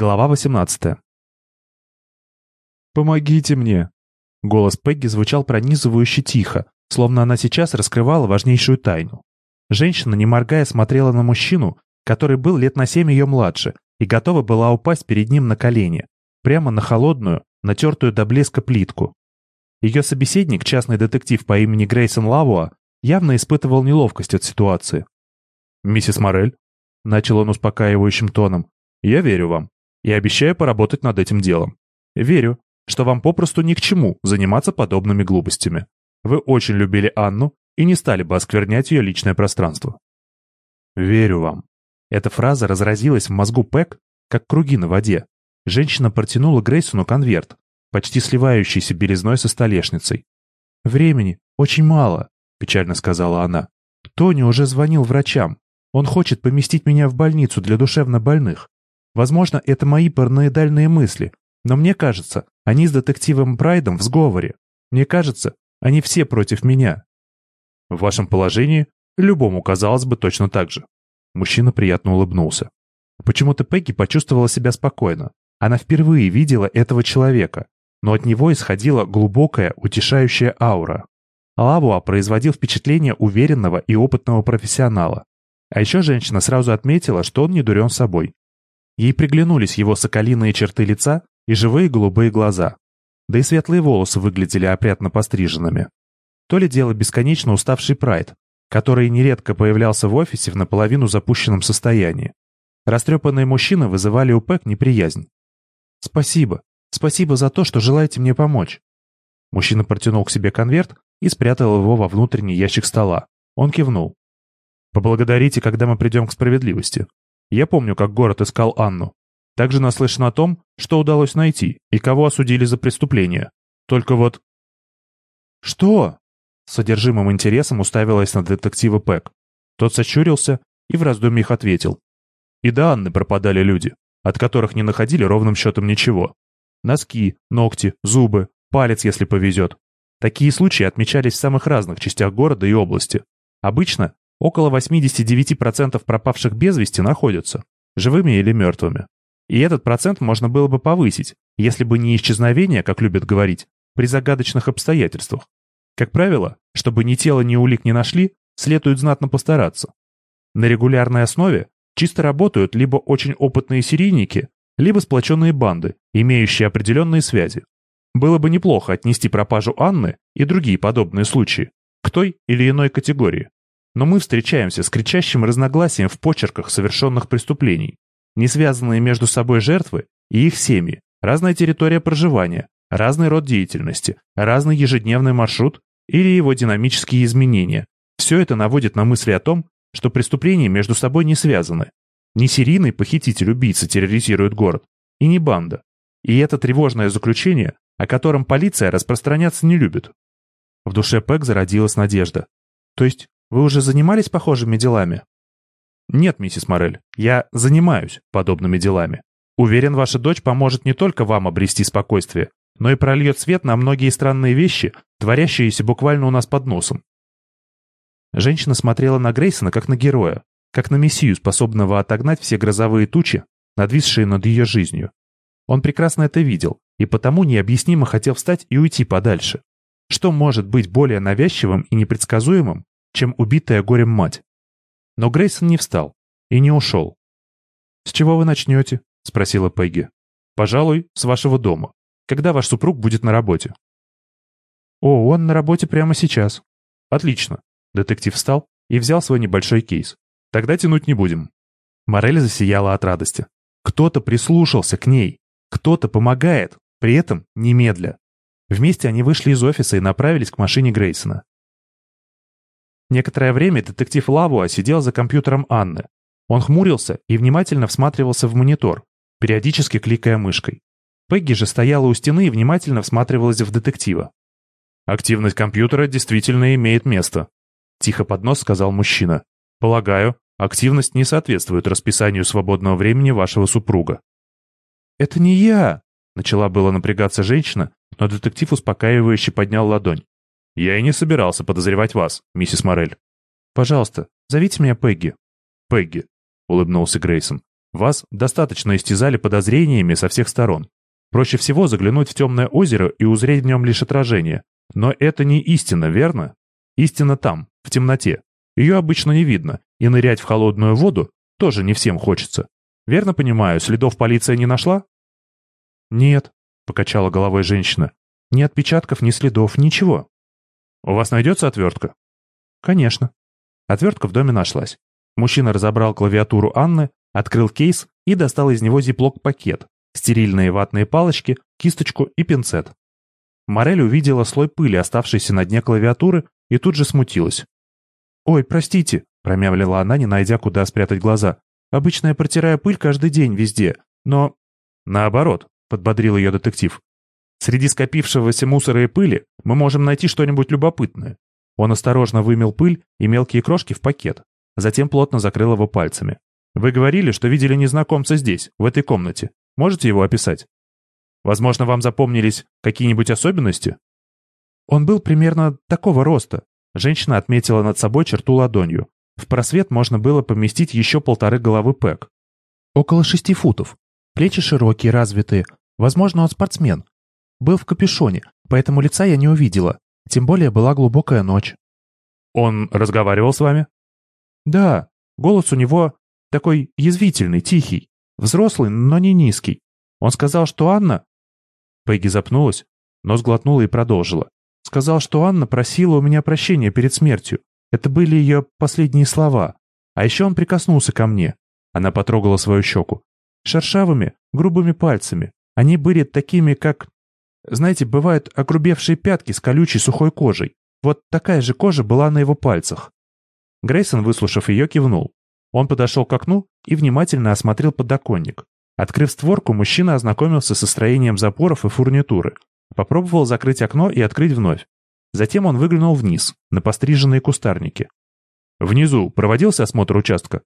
Глава 18. «Помогите мне!» Голос Пегги звучал пронизывающе тихо, словно она сейчас раскрывала важнейшую тайну. Женщина, не моргая, смотрела на мужчину, который был лет на семь ее младше, и готова была упасть перед ним на колени, прямо на холодную, натертую до блеска плитку. Ее собеседник, частный детектив по имени Грейсон Лавуа, явно испытывал неловкость от ситуации. «Миссис Морель», — начал он успокаивающим тоном, — «я верю вам и обещаю поработать над этим делом. Верю, что вам попросту ни к чему заниматься подобными глупостями. Вы очень любили Анну и не стали бы осквернять ее личное пространство. Верю вам. Эта фраза разразилась в мозгу Пэк, как круги на воде. Женщина протянула Грейсону конверт, почти сливающийся белизной со столешницей. «Времени очень мало», — печально сказала она. «Тони уже звонил врачам. Он хочет поместить меня в больницу для душевнобольных. Возможно, это мои параноидальные мысли, но мне кажется, они с детективом Брайдом в сговоре. Мне кажется, они все против меня. В вашем положении любому казалось бы точно так же. Мужчина приятно улыбнулся. Почему-то Пегги почувствовала себя спокойно. Она впервые видела этого человека, но от него исходила глубокая, утешающая аура. Лавуа производил впечатление уверенного и опытного профессионала. А еще женщина сразу отметила, что он не дурен собой. Ей приглянулись его соколиные черты лица и живые голубые глаза. Да и светлые волосы выглядели опрятно постриженными. То ли дело бесконечно уставший Прайд, который нередко появлялся в офисе в наполовину запущенном состоянии. Растрепанные мужчины вызывали у Пэк неприязнь. «Спасибо. Спасибо за то, что желаете мне помочь». Мужчина протянул к себе конверт и спрятал его во внутренний ящик стола. Он кивнул. «Поблагодарите, когда мы придем к справедливости. Я помню, как город искал Анну. Также наслышан о том, что удалось найти и кого осудили за преступление. Только вот... «Что?» С содержимым интересом уставилась на детектива Пэк. Тот сочурился и в раздумьях ответил. И до Анны пропадали люди, от которых не находили ровным счетом ничего. Носки, ногти, зубы, палец, если повезет. Такие случаи отмечались в самых разных частях города и области. Обычно Около 89% пропавших без вести находятся, живыми или мертвыми. И этот процент можно было бы повысить, если бы не исчезновение, как любят говорить, при загадочных обстоятельствах. Как правило, чтобы ни тело, ни улик не нашли, следует знатно постараться. На регулярной основе чисто работают либо очень опытные серийники, либо сплоченные банды, имеющие определенные связи. Было бы неплохо отнести пропажу Анны и другие подобные случаи к той или иной категории. Но мы встречаемся с кричащим разногласием в почерках совершенных преступлений. Не связанные между собой жертвы и их семьи, разная территория проживания, разный род деятельности, разный ежедневный маршрут или его динамические изменения. Все это наводит на мысли о том, что преступления между собой не связаны. Не серийный похититель-убийца терроризирует город, и не банда. И это тревожное заключение, о котором полиция распространяться не любит. В душе Пэк зародилась надежда. То есть вы уже занимались похожими делами? Нет, миссис Морель, я занимаюсь подобными делами. Уверен, ваша дочь поможет не только вам обрести спокойствие, но и прольет свет на многие странные вещи, творящиеся буквально у нас под носом. Женщина смотрела на Грейсона как на героя, как на мессию, способного отогнать все грозовые тучи, надвисшие над ее жизнью. Он прекрасно это видел, и потому необъяснимо хотел встать и уйти подальше. Что может быть более навязчивым и непредсказуемым, чем убитая горем мать. Но Грейсон не встал и не ушел. «С чего вы начнете?» — спросила Пегги. «Пожалуй, с вашего дома. Когда ваш супруг будет на работе?» «О, он на работе прямо сейчас». «Отлично». Детектив встал и взял свой небольшой кейс. «Тогда тянуть не будем». Морель засияла от радости. Кто-то прислушался к ней. Кто-то помогает, при этом немедля. Вместе они вышли из офиса и направились к машине Грейсона. Некоторое время детектив Лавуа сидел за компьютером Анны. Он хмурился и внимательно всматривался в монитор, периодически кликая мышкой. Пегги же стояла у стены и внимательно всматривалась в детектива. «Активность компьютера действительно имеет место», — тихо под нос сказал мужчина. «Полагаю, активность не соответствует расписанию свободного времени вашего супруга». «Это не я!» — начала было напрягаться женщина, но детектив успокаивающе поднял ладонь. «Я и не собирался подозревать вас, миссис Морель». «Пожалуйста, зовите меня Пегги». «Пегги», — улыбнулся Грейсон. Вас достаточно истязали подозрениями со всех сторон. Проще всего заглянуть в темное озеро и узреть в нем лишь отражение. Но это не истина, верно? Истина там, в темноте. Ее обычно не видно, и нырять в холодную воду тоже не всем хочется. Верно понимаю, следов полиция не нашла? Нет, покачала головой женщина. Ни отпечатков, ни следов, ничего. У вас найдется отвертка? Конечно. Отвертка в доме нашлась. Мужчина разобрал клавиатуру Анны, открыл кейс и достал из него зиплок-пакет, стерильные ватные палочки, кисточку и пинцет. Морель увидела слой пыли, оставшийся на дне клавиатуры, и тут же смутилась. «Ой, простите», — промямлила она, не найдя, куда спрятать глаза. «Обычно я протираю пыль каждый день везде, но...» «Наоборот», — подбодрил ее детектив. «Среди скопившегося мусора и пыли мы можем найти что-нибудь любопытное». Он осторожно вымел пыль и мелкие крошки в пакет, затем плотно закрыл его пальцами. «Вы говорили, что видели незнакомца здесь, в этой комнате. Можете его описать? Возможно, вам запомнились какие-нибудь особенности? Он был примерно такого роста. Женщина отметила над собой черту ладонью. В просвет можно было поместить еще полторы головы Пэк. Около шести футов. Плечи широкие, развитые. Возможно, он спортсмен. Был в капюшоне, поэтому лица я не увидела. Тем более была глубокая ночь. Он разговаривал с вами? Да. Голос у него такой язвительный, тихий. Взрослый, но не низкий. Он сказал, что Анна...» Пегги запнулась, но сглотнула и продолжила. «Сказал, что Анна просила у меня прощения перед смертью. Это были ее последние слова. А еще он прикоснулся ко мне». Она потрогала свою щеку. «Шершавыми, грубыми пальцами. Они были такими, как... Знаете, бывают огрубевшие пятки с колючей сухой кожей. Вот такая же кожа была на его пальцах». Грейсон, выслушав ее, кивнул. Он подошел к окну и внимательно осмотрел подоконник. Открыв створку, мужчина ознакомился со строением запоров и фурнитуры. Попробовал закрыть окно и открыть вновь. Затем он выглянул вниз, на постриженные кустарники. «Внизу проводился осмотр участка?»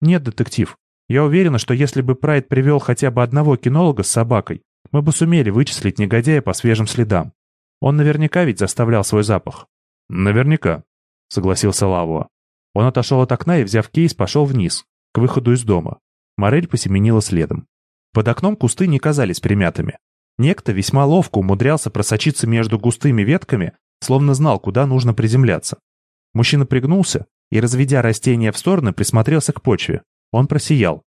«Нет, детектив. Я уверена, что если бы Прайд привел хотя бы одного кинолога с собакой, мы бы сумели вычислить негодяя по свежим следам. Он наверняка ведь заставлял свой запах». «Наверняка», — согласился Лавуа. Он отошел от окна и, взяв кейс, пошел вниз, к выходу из дома. Морель посеменила следом. Под окном кусты не казались примятыми. Некто весьма ловко умудрялся просочиться между густыми ветками, словно знал, куда нужно приземляться. Мужчина пригнулся и, разведя растения в стороны, присмотрелся к почве. Он просиял.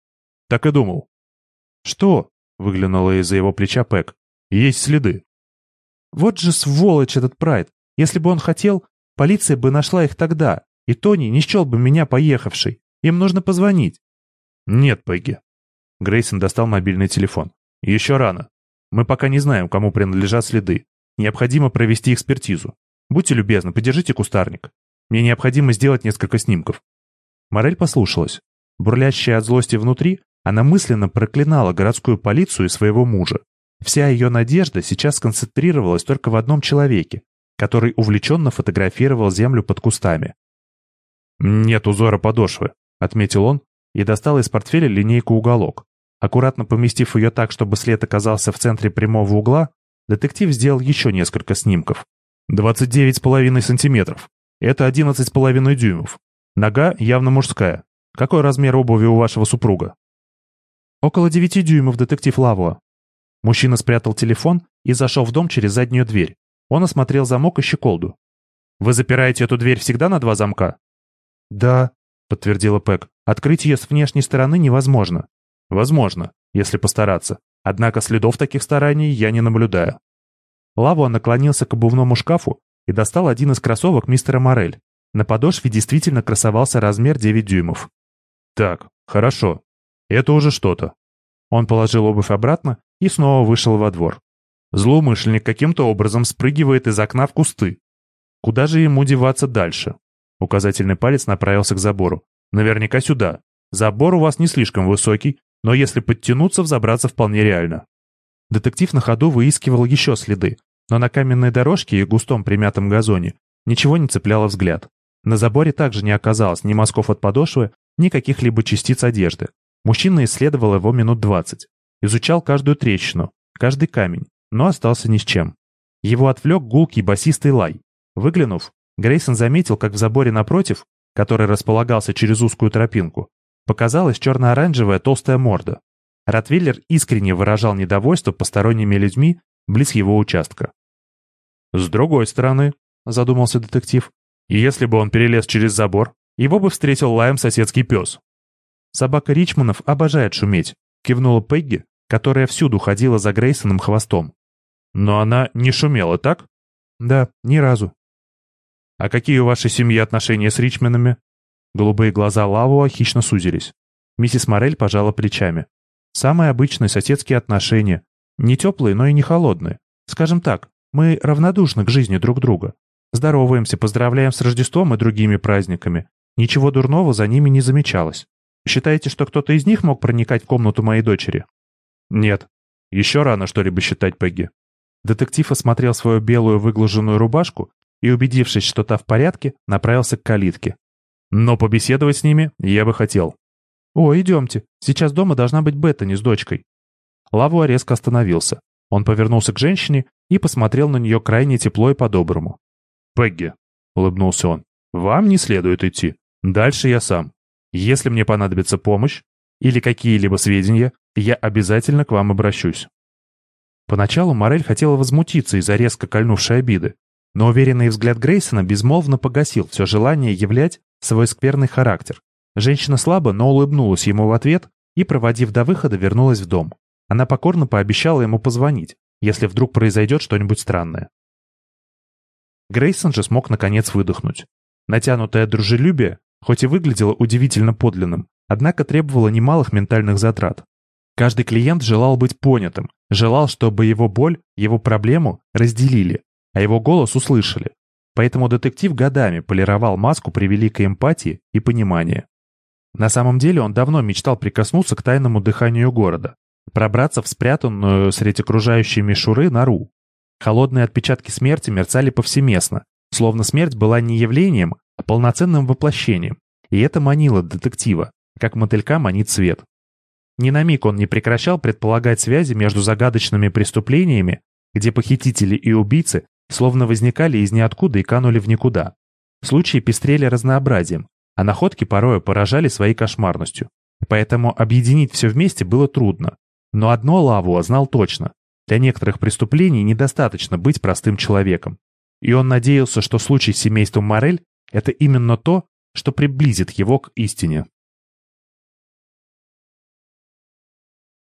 «Так и думал». «Что?» — выглянула из-за его плеча Пэк. «Есть следы». «Вот же сволочь этот Прайд! Если бы он хотел, полиция бы нашла их тогда, и Тони не счел бы меня поехавшей. Им нужно позвонить». «Нет, Пегги». Грейсон достал мобильный телефон. «Еще рано. Мы пока не знаем, кому принадлежат следы. Необходимо провести экспертизу. Будьте любезны, подержите кустарник. Мне необходимо сделать несколько снимков». Морель послушалась. Бурлящая от злости внутри, она мысленно проклинала городскую полицию и своего мужа. Вся ее надежда сейчас сконцентрировалась только в одном человеке, который увлеченно фотографировал землю под кустами. «Нет узора подошвы», — отметил он и достал из портфеля линейку-уголок. Аккуратно поместив ее так, чтобы след оказался в центре прямого угла, детектив сделал еще несколько снимков. «Двадцать с половиной сантиметров. Это одиннадцать с половиной дюймов. Нога явно мужская. Какой размер обуви у вашего супруга?» «Около девяти дюймов, детектив Лавуа». Мужчина спрятал телефон и зашел в дом через заднюю дверь. Он осмотрел замок и щеколду. «Вы запираете эту дверь всегда на два замка?» «Да», — подтвердила Пэк. «Открыть ее с внешней стороны невозможно». «Возможно, если постараться. Однако следов таких стараний я не наблюдаю». Лавуа наклонился к обувному шкафу и достал один из кроссовок мистера Морель. На подошве действительно красовался размер 9 дюймов. «Так, хорошо. Это уже что-то». Он положил обувь обратно и снова вышел во двор. Злоумышленник каким-то образом спрыгивает из окна в кусты. Куда же ему деваться дальше? Указательный палец направился к забору. Наверняка сюда. Забор у вас не слишком высокий, но если подтянуться, взобраться вполне реально. Детектив на ходу выискивал еще следы, но на каменной дорожке и густом примятом газоне ничего не цепляло взгляд. На заборе также не оказалось ни мазков от подошвы, ни каких-либо частиц одежды. Мужчина исследовал его минут двадцать. Изучал каждую трещину, каждый камень, но остался ни с чем. Его отвлек гулкий басистый лай. Выглянув, Грейсон заметил, как в заборе напротив, который располагался через узкую тропинку, показалась черно-оранжевая толстая морда. Ротвейлер искренне выражал недовольство посторонними людьми близ его участка. «С другой стороны», — задумался детектив, — «если бы он перелез через забор, его бы встретил лаем соседский пес». «Собака Ричманов обожает шуметь», — кивнула Пегги, которая всюду ходила за Грейсоном хвостом. «Но она не шумела, так?» «Да, ни разу». «А какие у вашей семьи отношения с Ричманами?» Голубые глаза Лавуа хищно сузились. Миссис Морель пожала плечами. «Самые обычные соседские отношения. Не теплые, но и не холодные. Скажем так, мы равнодушны к жизни друг друга. Здороваемся, поздравляем с Рождеством и другими праздниками. Ничего дурного за ними не замечалось. Считаете, что кто-то из них мог проникать в комнату моей дочери?» «Нет. Еще рано что-либо считать, Пегги». Детектив осмотрел свою белую выглаженную рубашку и, убедившись, что та в порядке, направился к калитке. Но побеседовать с ними я бы хотел. «О, идемте. Сейчас дома должна быть Беттани с дочкой». Лавуа резко остановился. Он повернулся к женщине и посмотрел на нее крайне тепло и по-доброму. «Пегги», — улыбнулся он, — «вам не следует идти. Дальше я сам. Если мне понадобится помощь или какие-либо сведения, я обязательно к вам обращусь». Поначалу Морель хотела возмутиться из-за резко кольнувшей обиды, но уверенный взгляд Грейсона безмолвно погасил все желание являть свой скверный характер. Женщина слабо, но улыбнулась ему в ответ и, проводив до выхода, вернулась в дом. Она покорно пообещала ему позвонить, если вдруг произойдет что-нибудь странное. Грейсон же смог наконец выдохнуть. Натянутое дружелюбие, хоть и выглядело удивительно подлинным, однако требовало немалых ментальных затрат. Каждый клиент желал быть понятым, желал, чтобы его боль, его проблему разделили, а его голос услышали. Поэтому детектив годами полировал маску при великой эмпатии и понимании. На самом деле он давно мечтал прикоснуться к тайному дыханию города, пробраться в спрятанную среди окружающей мишуры нору. Холодные отпечатки смерти мерцали повсеместно, словно смерть была не явлением, полноценным воплощением, и это манило детектива, как мотылька манит свет. Ни на миг он не прекращал предполагать связи между загадочными преступлениями, где похитители и убийцы словно возникали из ниоткуда и канули в никуда. Случаи пестрели разнообразием, а находки порою поражали своей кошмарностью. Поэтому объединить все вместе было трудно. Но одно Лавуа знал точно. Для некоторых преступлений недостаточно быть простым человеком. И он надеялся, что случай с семейством Морель – это именно то, что приблизит его к истине.